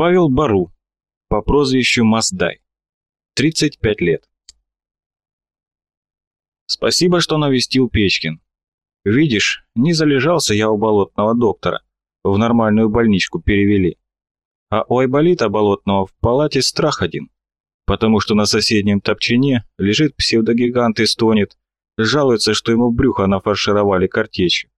Павел Бару, по прозвищу Маздай, 35 лет. Спасибо, что навестил Печкин. Видишь, не залежался я у болотного доктора, в нормальную больничку перевели. А у Айболита болотного в палате страх один, потому что на соседнем топчине лежит псевдогигант и стонет, жалуется, что ему брюхо нафаршировали картечью.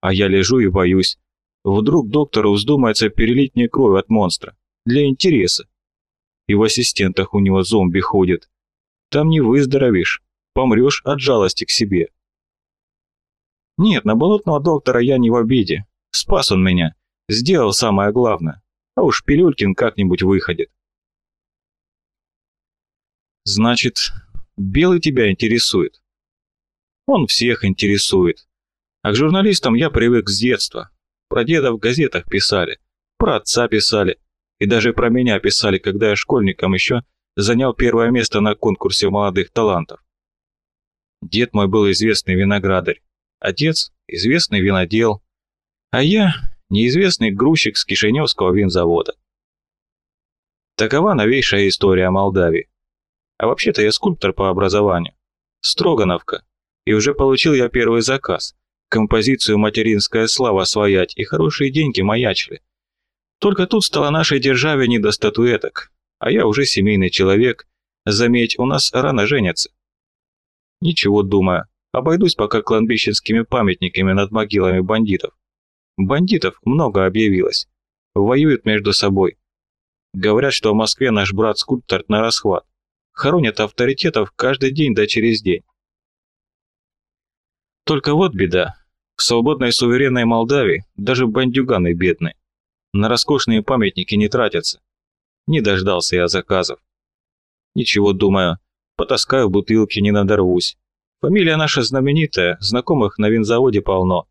А я лежу и боюсь. Вдруг доктору вздумается перелить мне кровь от монстра. Для интереса. И в ассистентах у него зомби ходит. Там не выздоровеешь. Помрешь от жалости к себе. Нет, на болотного доктора я не в обиде. Спас он меня. Сделал самое главное. А уж Пилюлькин как-нибудь выходит. Значит, белый тебя интересует. Он всех интересует. А к журналистам я привык с детства. Про деда в газетах писали, про отца писали, и даже про меня писали, когда я школьником еще занял первое место на конкурсе молодых талантов. Дед мой был известный виноградарь, отец – известный винодел, а я – неизвестный грузчик с Кишиневского винзавода. Такова новейшая история Молдавии. А вообще-то я скульптор по образованию. Строгановка. И уже получил я первый заказ композицию «Материнская слава» своять, и хорошие деньги маячили. Только тут стало нашей державе не до статуэток, а я уже семейный человек. Заметь, у нас рано женятся. Ничего, думаю, обойдусь пока кладбищенскими памятниками над могилами бандитов. Бандитов много объявилось. Воюют между собой. Говорят, что в Москве наш брат-скульптор на расхват. Хоронят авторитетов каждый день да через день. Только вот беда. В свободной суверенной Молдавии даже бандюганы бедны. На роскошные памятники не тратятся. Не дождался я заказов. Ничего, думаю, потаскаю бутылки, не надорвусь. Фамилия наша знаменитая, знакомых на винзаводе полно.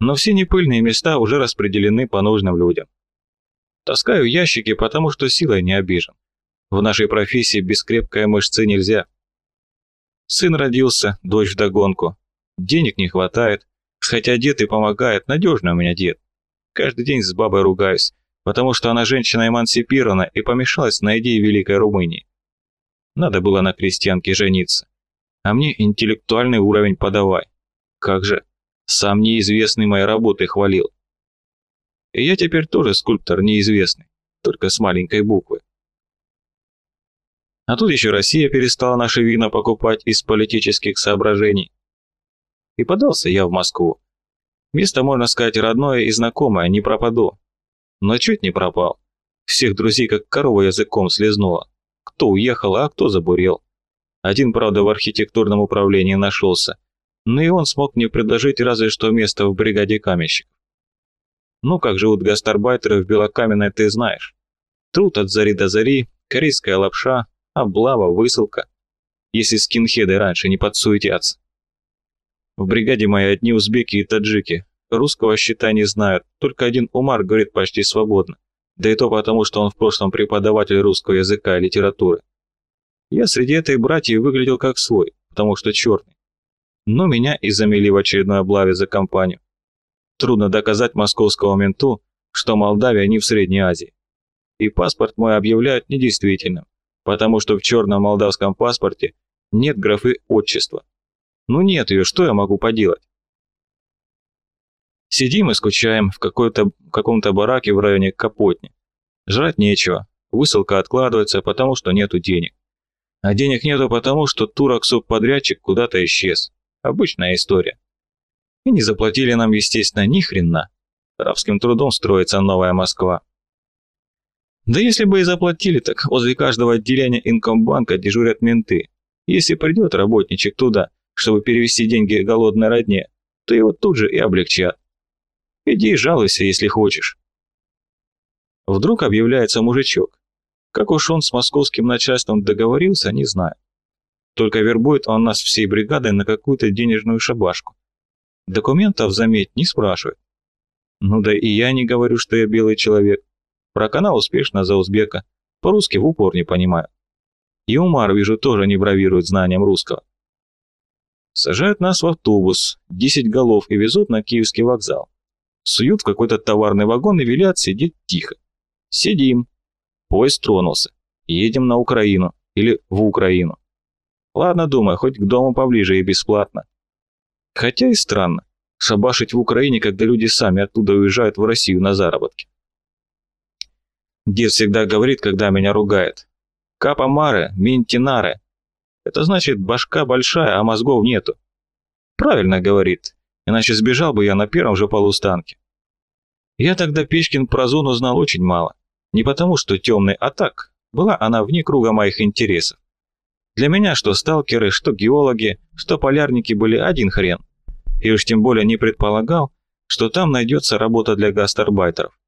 Но все непыльные места уже распределены по нужным людям. Таскаю ящики, потому что силой не обижен. В нашей профессии без крепкой мышцы нельзя. Сын родился, дочь вдогонку. Денег не хватает, Хотя дед и помогает, надежно у меня дед. Каждый день с бабой ругаюсь, потому что она женщина эмансипирована и помешалась на идее Великой Румынии. Надо было на крестьянке жениться. А мне интеллектуальный уровень подавай. Как же, сам неизвестный моей работы хвалил. И я теперь тоже скульптор неизвестный, только с маленькой буквы. А тут еще Россия перестала наши вина покупать из политических соображений. И подался я в Москву. Место, можно сказать, родное и знакомое, не пропаду. Но чуть не пропал. Всех друзей как корова языком слезнула. Кто уехал, а кто забурел. Один, правда, в архитектурном управлении нашелся. Но и он смог мне предложить разве что место в бригаде каменщиков. Ну, как живут гастарбайтеры в Белокаменной, ты знаешь. Труд от зари до зари, корейская лапша, облава, высылка. Если скинхеды раньше не подсуетятся. В бригаде мои одни узбеки и таджики. Русского счета не знают, только один Умар говорит почти свободно. Да и то потому, что он в прошлом преподаватель русского языка и литературы. Я среди этой братьев выглядел как свой, потому что черный. Но меня и замели в очередной облаве за компанию. Трудно доказать московскому менту, что Молдавия не в Средней Азии. И паспорт мой объявляют недействительным, потому что в черном молдавском паспорте нет графы отчества. Ну нет ее, что я могу поделать? Сидим и скучаем в какой-то каком-то бараке в районе Капотни. Жрать нечего, высылка откладывается, потому что нету денег. А денег нету потому, что турок-субподрядчик куда-то исчез. Обычная история. И не заплатили нам, естественно, ни хрена. Рабским трудом строится новая Москва. Да если бы и заплатили, так возле каждого отделения инкомбанка дежурят менты. Если придет работничек туда, чтобы перевести деньги голодной родне, то его тут же и облегчат. Иди и жалуйся, если хочешь. Вдруг объявляется мужичок. Как уж он с московским начальством договорился, не знаю. Только вербует он нас всей бригадой на какую-то денежную шабашку. Документов, заметь, не спрашивает. Ну да и я не говорю, что я белый человек. Про канал успешно за узбека. По-русски в упор не понимаю. И Умар, вижу, тоже не бравирует знанием русского. Сажают нас в автобус, 10 голов, и везут на Киевский вокзал. Суют в какой-то товарный вагон и велят сидеть тихо. Сидим. Поезд тронулся. Едем на Украину. Или в Украину. Ладно, думаю, хоть к дому поближе и бесплатно. Хотя и странно. Шабашить в Украине, когда люди сами оттуда уезжают в Россию на заработки. Дед всегда говорит, когда меня ругает. Капа маре, минтинаре. Это значит, башка большая, а мозгов нету. Правильно говорит, иначе сбежал бы я на первом же полустанке. Я тогда Печкин про зону знал очень мало. Не потому, что темный, а так, была она вне круга моих интересов. Для меня что сталкеры, что геологи, что полярники были один хрен. И уж тем более не предполагал, что там найдется работа для гастарбайтеров.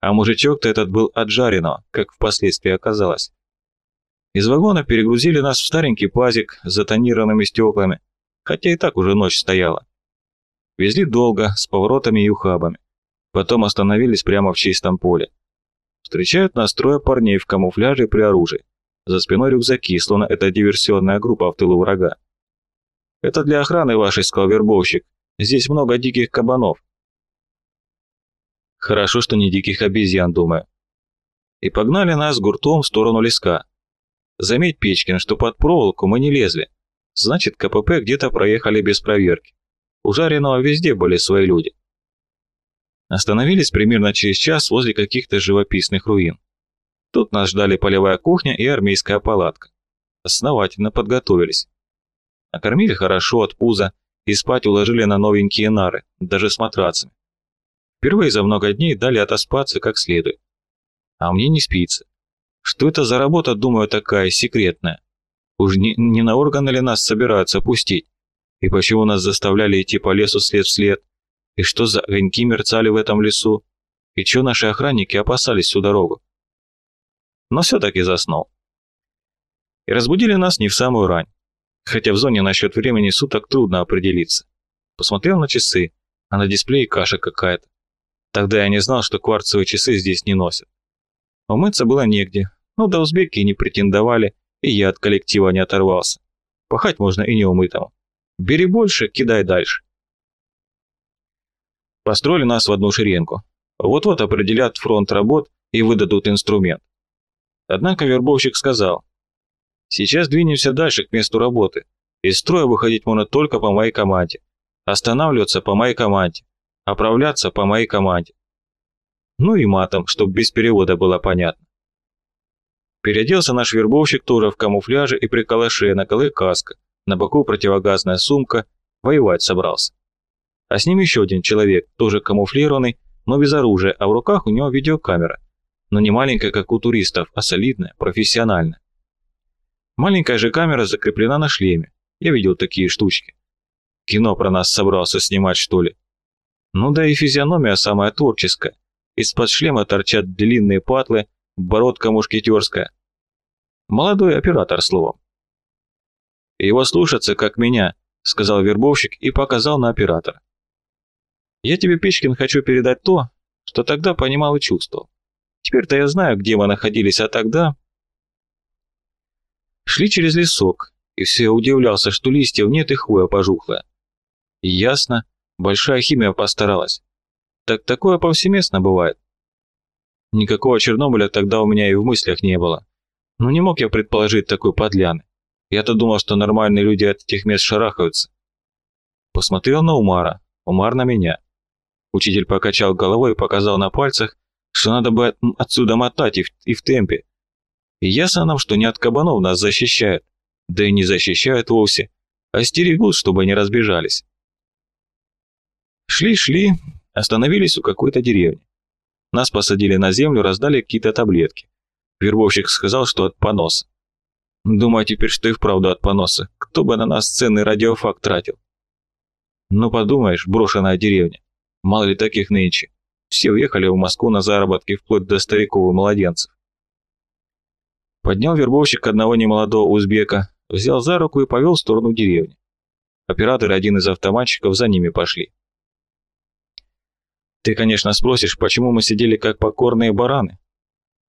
А мужичок-то этот был от жареного, как впоследствии оказалось. Из вагона перегрузили нас в старенький пазик с затонированными стеклами, хотя и так уже ночь стояла. Везли долго, с поворотами и ухабами. Потом остановились прямо в чистом поле. Встречают нас трое парней в камуфляже при оружии. За спиной рюкзаки, словно это диверсионная группа в тылу врага. «Это для охраны вашей, — сказал вербовщик. Здесь много диких кабанов». Хорошо, что не диких обезьян, думаю. И погнали нас гуртом в сторону леска. Заметь, Печкин, что под проволоку мы не лезли. Значит, КПП где-то проехали без проверки. У Жареного везде были свои люди. Остановились примерно через час возле каких-то живописных руин. Тут нас ждали полевая кухня и армейская палатка. Основательно подготовились. Накормили хорошо от пуза и спать уложили на новенькие нары, даже с матрацами. Впервые за много дней дали отоспаться как следует. А мне не спится. Что это за работа, думаю, такая секретная? Уж не, не на органы ли нас собираются пустить? И почему нас заставляли идти по лесу след в след? И что за огоньки мерцали в этом лесу? И чего наши охранники опасались всю дорогу? Но все-таки заснул. И разбудили нас не в самую рань. Хотя в зоне насчет времени суток трудно определиться. Посмотрел на часы, а на дисплее каша какая-то. Тогда я не знал, что кварцевые часы здесь не носят. Умыться было негде, но до узбеки не претендовали, и я от коллектива не оторвался. Пахать можно и не умытому. Бери больше, кидай дальше. Построили нас в одну шеренгу. Вот-вот определят фронт работ и выдадут инструмент. Однако вербовщик сказал, «Сейчас двинемся дальше к месту работы. Из строя выходить можно только по моей команде. Останавливаться по моей команде. Оправляться по моей команде. Ну и матом, чтобы без перевода было понятно. Переоделся наш вербовщик тоже в камуфляже и при калаше, на голы каска, на боку противогазная сумка, воевать собрался. А с ним еще один человек, тоже камуфлированный, но без оружия, а в руках у него видеокамера. Но не маленькая, как у туристов, а солидная, профессиональная. Маленькая же камера закреплена на шлеме. Я видел такие штучки. Кино про нас собрался снимать, что ли? Ну да и физиономия самая творческая. Из-под шлема торчат длинные патлы, бородка мушкетерская. Молодой оператор, словом. «Его слушаться, как меня», — сказал вербовщик и показал на оператора. «Я тебе, Печкин, хочу передать то, что тогда понимал и чувствовал. Теперь-то я знаю, где мы находились, а тогда...» Шли через лесок, и все удивлялся, что листьев нет и хвоя пожухлая. ясно, большая химия постаралась. Так такое повсеместно бывает. Никакого Чернобыля тогда у меня и в мыслях не было. Но не мог я предположить такой подляны. Я-то думал, что нормальные люди от этих мест шарахаются. Посмотрел на Умара, Умар на меня. Учитель покачал головой и показал на пальцах, что надо бы отсюда мотать и в, и в темпе. И ясно нам, что не от кабанов нас защищают, да и не защищают вовсе, а стерегут, чтобы не разбежались. Шли-шли, остановились у какой-то деревни. Нас посадили на землю, раздали какие-то таблетки. Вербовщик сказал, что от поноса. Думаю теперь, что и вправду от поноса. Кто бы на нас ценный радиофакт тратил? Ну подумаешь, брошенная деревня. Мало ли таких нынче. Все уехали в Москву на заработки, вплоть до стариков и младенцев. Поднял вербовщик одного немолодого узбека, взял за руку и повел в сторону деревни. Оператор и один из автоматчиков за ними пошли. Ты, конечно, спросишь, почему мы сидели как покорные бараны?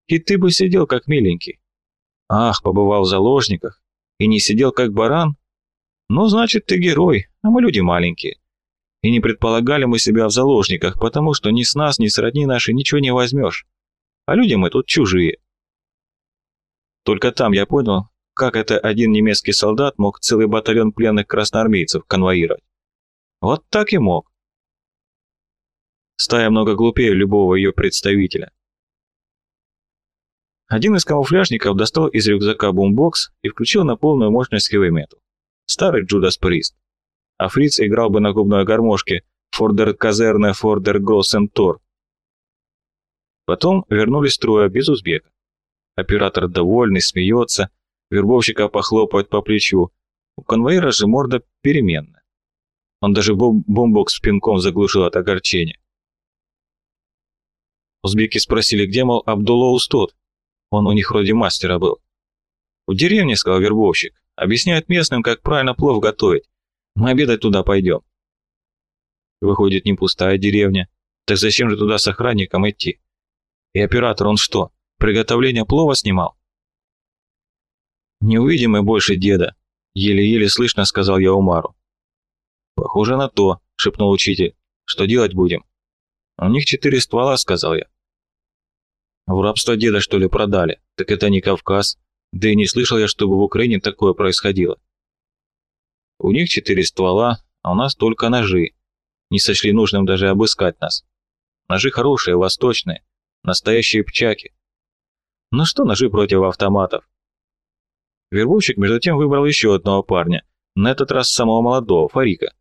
И ты бы сидел как миленький. Ах, побывал в заложниках и не сидел как баран? Ну, значит, ты герой, а мы люди маленькие. И не предполагали мы себя в заложниках, потому что ни с нас, ни с родни нашей ничего не возьмешь. а люди мы тут чужие. Только там я понял, как это один немецкий солдат мог целый батальон пленных красноармейцев конвоировать. Вот так и мог. Стая много глупее любого ее представителя. Один из камуфляжников достал из рюкзака бумбокс и включил на полную мощность хэви-метал. Старый Джудас Прист. А Фриц играл бы на губной гармошке «Фордер Казерне, Фордер Гроссен Тор». Потом вернулись трое без узбека. Оператор довольный, смеется, вербовщика похлопает по плечу. У конвоира же морда переменная. Он даже бомбокс пинком заглушил от огорчения. Узбеки спросили, где, мол, Абдулла Устот. Он у них вроде мастера был. «В деревне», — сказал вербовщик. «Объясняют местным, как правильно плов готовить. Мы обедать туда пойдем». Выходит, не пустая деревня. Так зачем же туда с охранником идти? И оператор он что, приготовление плова снимал? «Не увидим мы больше деда», — еле-еле слышно сказал я Умару. «Похоже на то», — шепнул учитель. «Что делать будем?» «У них четыре ствола», — сказал я. В рабство деда, что ли, продали? Так это не Кавказ. Да и не слышал я, чтобы в Украине такое происходило. У них четыре ствола, а у нас только ножи. Не сочли нужным даже обыскать нас. Ножи хорошие, восточные, настоящие пчаки. Ну что ножи против автоматов? Вербовщик между тем выбрал еще одного парня, на этот раз самого молодого, Фарика.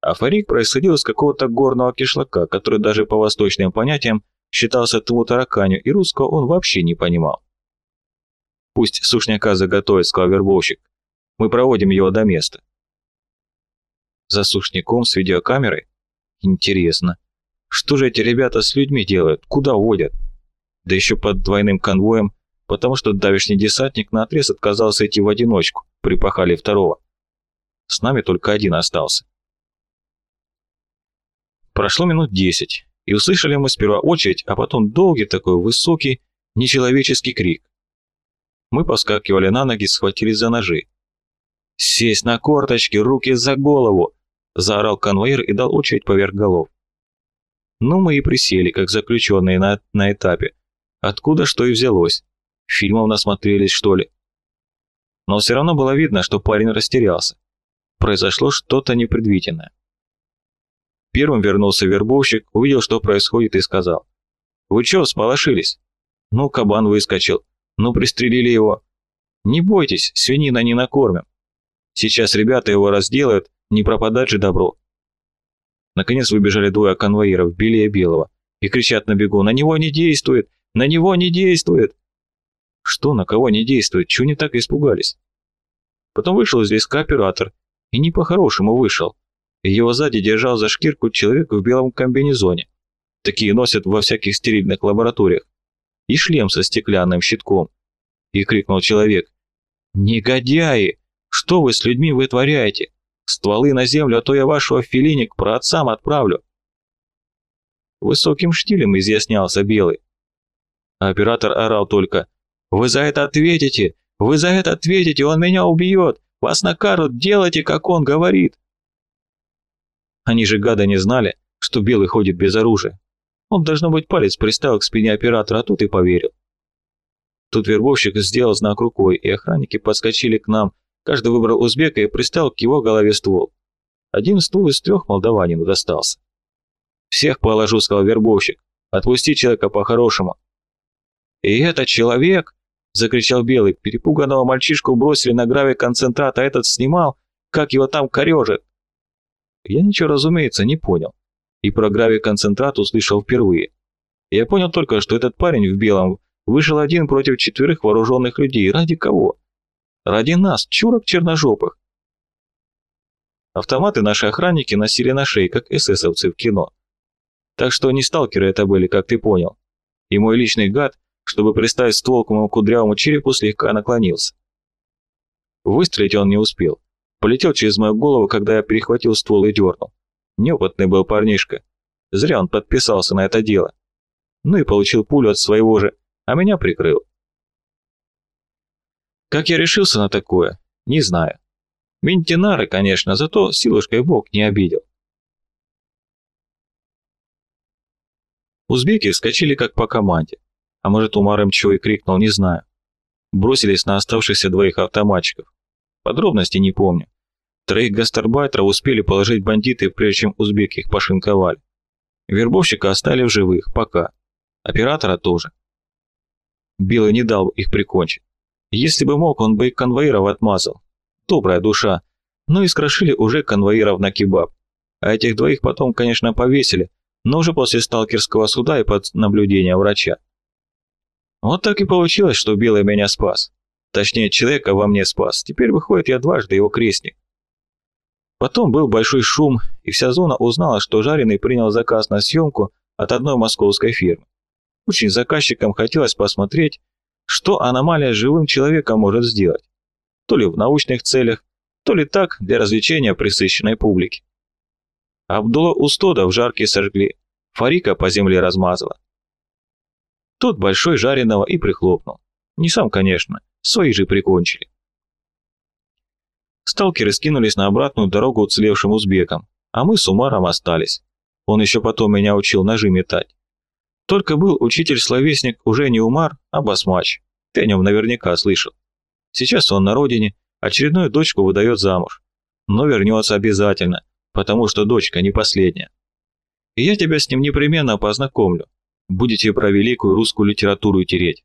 А Фарик происходил из какого-то горного кишлака, который даже по восточным понятиям считался тому тараканю, и русского он вообще не понимал. «Пусть сушняка заготовит», — сказал вербовщик. «Мы проводим его до места». За сушняком с видеокамерой? Интересно. Что же эти ребята с людьми делают? Куда водят? Да еще под двойным конвоем, потому что давишний десантник на отрез отказался идти в одиночку, припахали второго. С нами только один остался. Прошло минут десять и услышали мы сперва очередь, а потом долгий такой высокий, нечеловеческий крик. Мы поскакивали на ноги, схватились за ножи. «Сесть на корточки, руки за голову!» – заорал конвоир и дал очередь поверх голов. Ну, мы и присели, как заключенные на, на этапе. Откуда что и взялось. Фильмов насмотрелись, что ли. Но все равно было видно, что парень растерялся. Произошло что-то непредвиденное. Первым вернулся вербовщик, увидел, что происходит, и сказал. «Вы чё, сполошились?» «Ну, кабан выскочил. Ну, пристрелили его». «Не бойтесь, свинина не накормим. Сейчас ребята его разделают, не пропадать же добро». Наконец выбежали двое конвоиров, белее белого, и кричат на бегу «На него не действует! На него не действует!» Что, на кого не действует? Чего не так испугались? Потом вышел из леска оператор, и не по-хорошему вышел. Его сзади держал за шкирку человек в белом комбинезоне. Такие носят во всяких стерильных лабораториях. И шлем со стеклянным щитком. И крикнул человек. «Негодяи! Что вы с людьми вытворяете? Стволы на землю, а то я вашего филиник про отцам отправлю!» Высоким штилем изъяснялся Белый. Оператор орал только. «Вы за это ответите! Вы за это ответите! Он меня убьет! Вас накажут! Делайте, как он говорит!» Они же гада не знали, что Белый ходит без оружия. Он, должно быть, палец приставил к спине оператора, а тут и поверил. Тут вербовщик сделал знак рукой, и охранники подскочили к нам. Каждый выбрал узбека и приставил к его голове ствол. Один стул из трех молдаванину достался. «Всех положу», — сказал вербовщик. «Отпусти человека по-хорошему». «И этот человек!» — закричал Белый. Перепуганного мальчишку бросили на граве концентрат, а этот снимал, как его там корежит. Я ничего, разумеется, не понял. И про гравий-концентрат услышал впервые. Я понял только, что этот парень в белом вышел один против четверых вооруженных людей. Ради кого? Ради нас, чурок черножопых. Автоматы наши охранники носили на шее, как эсэсовцы в кино. Так что не сталкеры это были, как ты понял. И мой личный гад, чтобы приставить ствол к моему кудрявому черепу, слегка наклонился. Выстрелить он не успел. Полетел через мою голову, когда я перехватил ствол и дернул. Неопытный был парнишка. Зря он подписался на это дело. Ну и получил пулю от своего же, а меня прикрыл. Как я решился на такое, не знаю. Ментинары, конечно, зато силушкой бог не обидел. Узбеки вскочили как по команде. А может, Умар им чего и крикнул, не знаю. Бросились на оставшихся двоих автоматчиков. Подробности не помню. Троих гастарбайтеров успели положить бандиты, прежде чем узбеки их пошинковали. Вербовщика оставили в живых, пока. Оператора тоже. Белый не дал их прикончить. Если бы мог, он бы и конвоиров отмазал. Добрая душа. Но и скрошили уже конвоиров на кебаб. А этих двоих потом, конечно, повесили, но уже после сталкерского суда и под наблюдение врача. Вот так и получилось, что Белый меня спас. Точнее, человека во мне спас. Теперь выходит, я дважды его крестник. Потом был большой шум, и вся зона узнала, что Жареный принял заказ на съемку от одной московской фирмы. Очень заказчикам хотелось посмотреть, что аномалия живым человеком может сделать. То ли в научных целях, то ли так, для развлечения присыщенной публики. Абдулла Устода в жарке сожгли, Фарика по земле размазала. Тот большой жареного и прихлопнул. Не сам, конечно, свои же прикончили. Сталкеры скинулись на обратную дорогу уцелевшим узбекам, а мы с Умаром остались. Он еще потом меня учил ножи метать. Только был учитель-словесник уже не Умар, а Басмач. Ты о нем наверняка слышал. Сейчас он на родине, очередную дочку выдает замуж. Но вернется обязательно, потому что дочка не последняя. И я тебя с ним непременно познакомлю. Будете про великую русскую литературу тереть.